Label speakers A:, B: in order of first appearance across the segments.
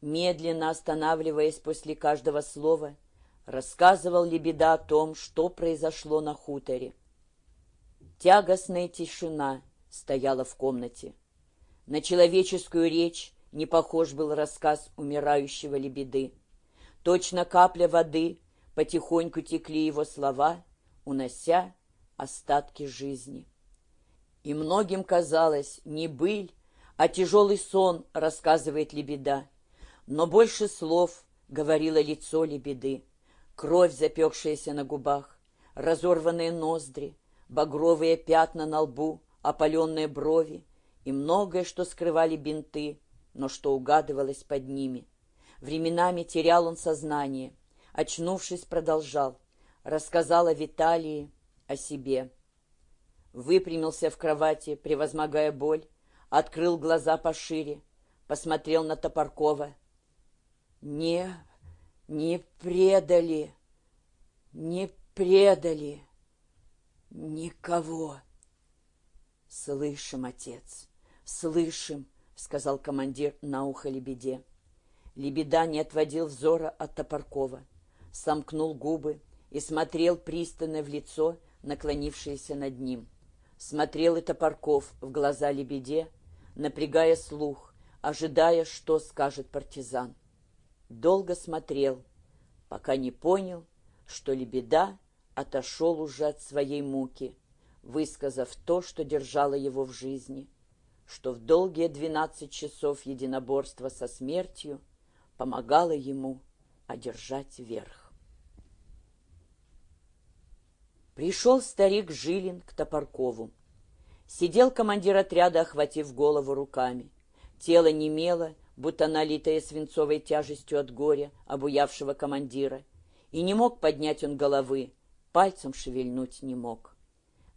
A: Медленно останавливаясь после каждого слова, рассказывал Лебеда о том, что произошло на хуторе. Тягостная тишина стояла в комнате. На человеческую речь не похож был рассказ умирающего Лебеды. Точно капля воды потихоньку текли его слова, унося остатки жизни. И многим казалось, не быль, а тяжелый сон, рассказывает Лебеда. Но больше слов говорило лицо Лебеды. Кровь, запекшаяся на губах, разорванные ноздри, багровые пятна на лбу, опаленные брови и многое, что скрывали бинты, но что угадывалось под ними. Временами терял он сознание. Очнувшись, продолжал. Рассказал о Виталии, о себе. Выпрямился в кровати, превозмогая боль, открыл глаза пошире, посмотрел на Топоркова. «Не, не предали, не предали никого!» «Слышим, отец, слышим!» — сказал командир на ухо Лебеде. Лебеда не отводил взора от Топоркова, сомкнул губы и смотрел пристально в лицо, наклонившееся над ним. Смотрел и Топорков в глаза Лебеде, напрягая слух, ожидая, что скажет партизан. Долго смотрел, пока не понял, что Лебеда отошел уже от своей муки, высказав то, что держало его в жизни, что в долгие двенадцать часов единоборства со смертью помогало ему одержать верх. Пришел старик Жилин к Топоркову. Сидел командир отряда, охватив голову руками. Тело немело, будто налитое свинцовой тяжестью от горя, обуявшего командира. И не мог поднять он головы, пальцем шевельнуть не мог.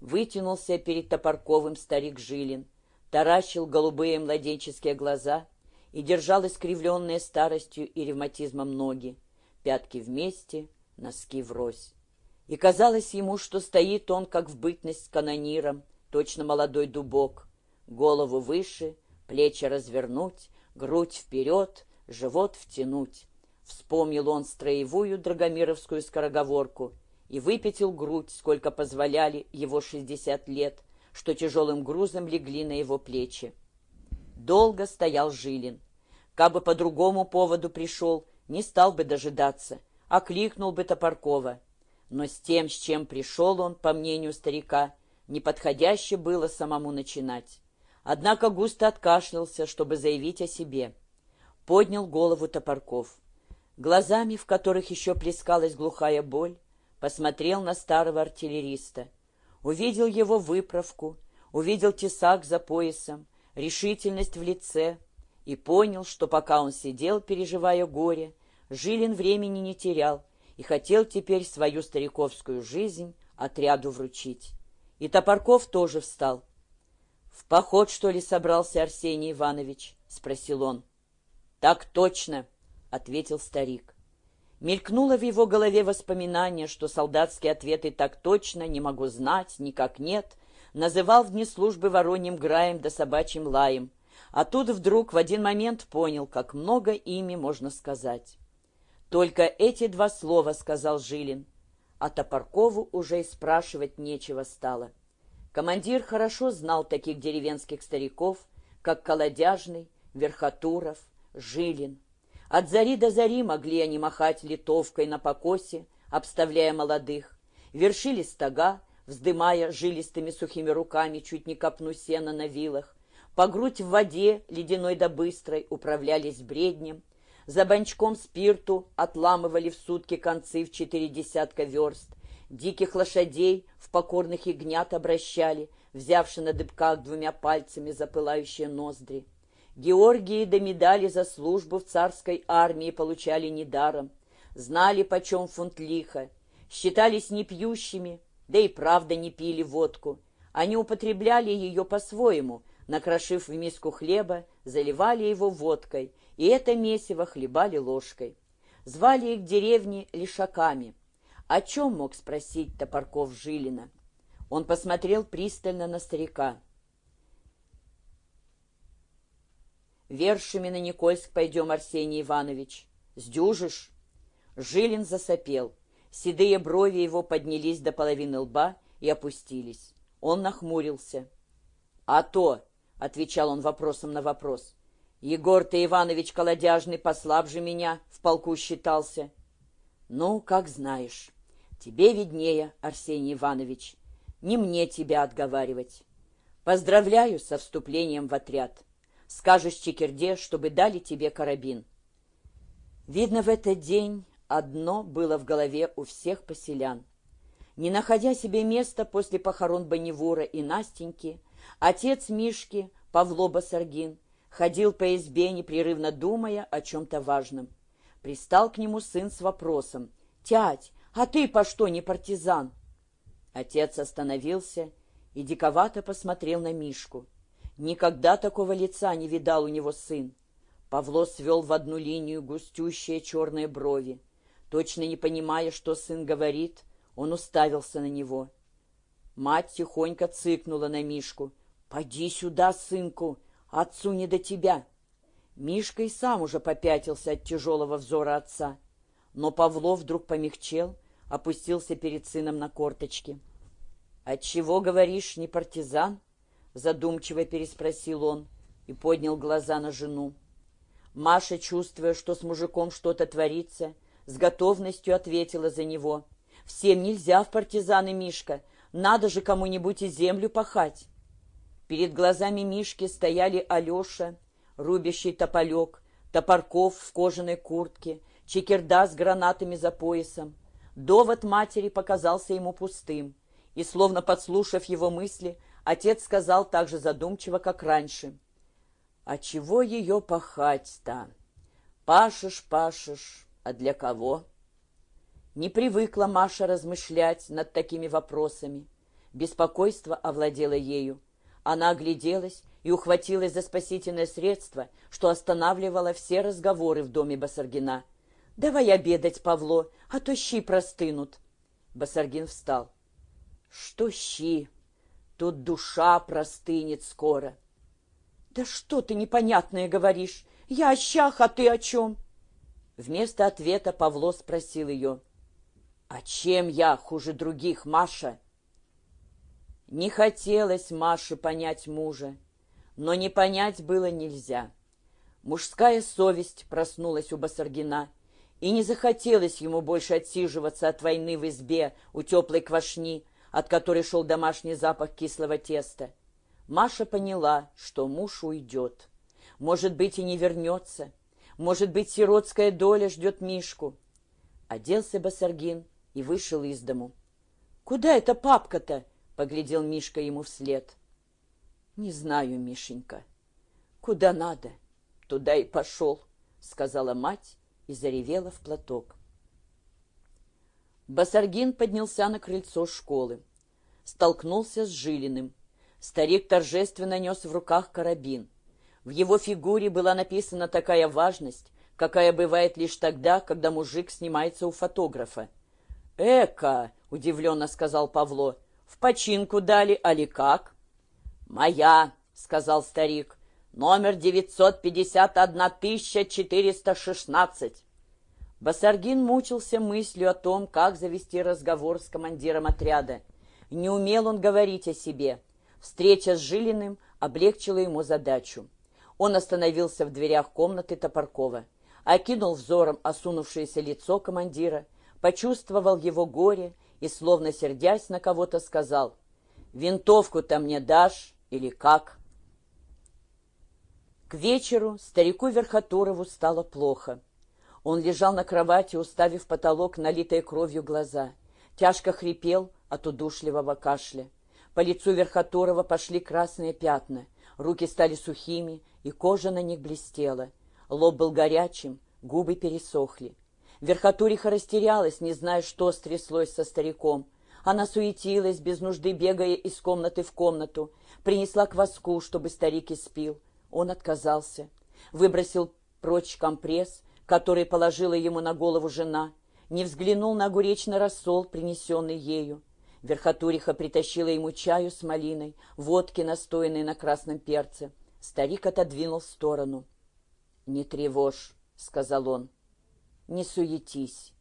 A: Вытянулся перед Топорковым старик Жилин, таращил голубые младенческие глаза и держал искривленные старостью и ревматизмом ноги, пятки вместе, носки врозь. И казалось ему, что стоит он, как в бытность канониром, точно молодой дубок, голову выше, плечи развернуть, грудь вперед, живот втянуть. Вспомнил он строевую драгомировскую скороговорку и выпятил грудь, сколько позволяли его шестьдесят лет, что тяжелым грузом легли на его плечи. Долго стоял Жилин. Кабы по другому поводу пришел, не стал бы дожидаться, а кликнул бы Топоркова. Но с тем, с чем пришел он, по мнению старика, неподходяще было самому начинать. Однако густо откашлялся, чтобы заявить о себе. Поднял голову Топорков. Глазами, в которых еще плескалась глухая боль, посмотрел на старого артиллериста. Увидел его выправку, увидел тесак за поясом, решительность в лице и понял, что пока он сидел, переживая горе, Жилин времени не терял и хотел теперь свою стариковскую жизнь отряду вручить. И Топорков тоже встал. «В поход, что ли, собрался Арсений Иванович?» — спросил он. «Так точно», — ответил старик. Мелькнуло в его голове воспоминание, что солдатские ответы так точно не могу знать, никак нет, называл в дни службы вороньим граем да собачьим лаем, а тут вдруг в один момент понял, как много ими можно сказать. Только эти два слова сказал Жилин, а Топоркову уже и спрашивать нечего стало. Командир хорошо знал таких деревенских стариков, как Колодяжный, Верхотуров, Жилин. От зари до зари могли они махать литовкой на покосе, обставляя молодых, вершили стога, вздымая жилистыми сухими руками чуть не копну сена на вилах, по грудь в воде, ледяной да быстрой, управлялись бреднем, за банчком спирту отламывали в сутки концы в четыре десятка верст, диких лошадей в покорных ягнят обращали, взявши на дыбках двумя пальцами запылающие ноздри. Георгии до медали за службу в царской армии получали недаром, знали, почем фунт лиха, считались непьющими, да и правда не пили водку. Они употребляли ее по-своему, накрошив в миску хлеба, заливали его водкой, и это месиво хлебали ложкой. Звали их деревни лишаками. О чем мог спросить Топорков Жилина? Он посмотрел пристально на старика. Вершими на Никольск пойдем, Арсений Иванович. Сдюжишь?» Жилин засопел. Седые брови его поднялись до половины лба и опустились. Он нахмурился. «А то!» — отвечал он вопросом на вопрос. «Егор ты, Иванович Колодяжный, послабже меня, в полку считался». «Ну, как знаешь. Тебе виднее, Арсений Иванович. Не мне тебя отговаривать. Поздравляю со вступлением в отряд. Скажешь Чекерде, чтобы дали тебе карабин». Видно, в этот день одно было в голове у всех поселян. Не находя себе места после похорон Бонневура и Настеньки, отец Мишки, Павло Басаргин, ходил по избе, непрерывно думая о чем-то важном. Пристал к нему сын с вопросом. «Тять, а ты по что не партизан?» Отец остановился и диковато посмотрел на Мишку. Никогда такого лица не видал у него сын. Павло свел в одну линию густющие черные брови. Точно не понимая, что сын говорит, он уставился на него. Мать тихонько цыкнула на Мишку. «Поди сюда, сынку, отцу не до тебя!» Мишка и сам уже попятился от тяжелого взора отца. Но Павло вдруг помягчел, опустился перед сыном на корточки. «Отчего, говоришь, не партизан?» Задумчиво переспросил он и поднял глаза на жену. Маша, чувствуя, что с мужиком что-то творится, с готовностью ответила за него. «Всем нельзя в партизаны, Мишка. Надо же кому-нибудь и землю пахать». Перед глазами Мишки стояли Алеша, рубящий тополек, Топорков в кожаной куртке, Чекерда с гранатами за поясом. Довод матери показался ему пустым, и, словно подслушав его мысли, отец сказал так же задумчиво, как раньше. «А чего ее пахать-то? Пашешь, пашешь, а для кого?» Не привыкла Маша размышлять над такими вопросами. Беспокойство овладело ею. Она огляделась и ухватилась за спасительное средство, что останавливало все разговоры в доме Басаргина. «Давай обедать, Павло, а то щи простынут». Басаргин встал. «Что щи? Тут душа простынет скоро». «Да что ты непонятное говоришь? Я о щах, а ты о чем?» Вместо ответа Павло спросил ее. «А чем я хуже других, Маша?» Не хотелось Маше понять мужа, но не понять было нельзя. Мужская совесть проснулась у Басаргина, и не захотелось ему больше отсиживаться от войны в избе у теплой квашни, от которой шел домашний запах кислого теста. Маша поняла, что муж уйдет. Может быть, и не вернется. Может быть, сиротская доля ждет Мишку. Оделся Басаргин и вышел из дому. «Куда это папка-то?» — поглядел Мишка ему вслед. «Не знаю, Мишенька. Куда надо, туда и пошел», — сказала мать и заревела в платок. Басаргин поднялся на крыльцо школы. Столкнулся с Жилиным. Старик торжественно нес в руках карабин. В его фигуре была написана такая важность, какая бывает лишь тогда, когда мужик снимается у фотографа. «Эка!» — удивленно сказал Павло. В починку дали, али как? Моя, сказал старик. Номер 951 Басаргин мучился мыслью о том, как завести разговор с командиром отряда. Не умел он говорить о себе. Встреча с Жилиным облегчила ему задачу. Он остановился в дверях комнаты Топоркова, окинул взором осунувшееся лицо командира, почувствовал его горе и, словно сердясь на кого-то, сказал, «Винтовку-то мне дашь или как?» К вечеру старику Верхотурову стало плохо. Он лежал на кровати, уставив потолок, налитые кровью глаза. Тяжко хрипел от удушливого кашля. По лицу Верхотурова пошли красные пятна. Руки стали сухими, и кожа на них блестела. Лоб был горячим, губы пересохли. Верхотуриха растерялась, не зная, что стряслось со стариком. Она суетилась, без нужды бегая из комнаты в комнату. Принесла кваску, чтобы старик испил. Он отказался. Выбросил прочь компресс, который положила ему на голову жена. Не взглянул на огуречный рассол, принесенный ею. Верхотуриха притащила ему чаю с малиной, водки, настоянной на красном перце. Старик отодвинул в сторону. «Не тревожь», — сказал он, — «не суетись.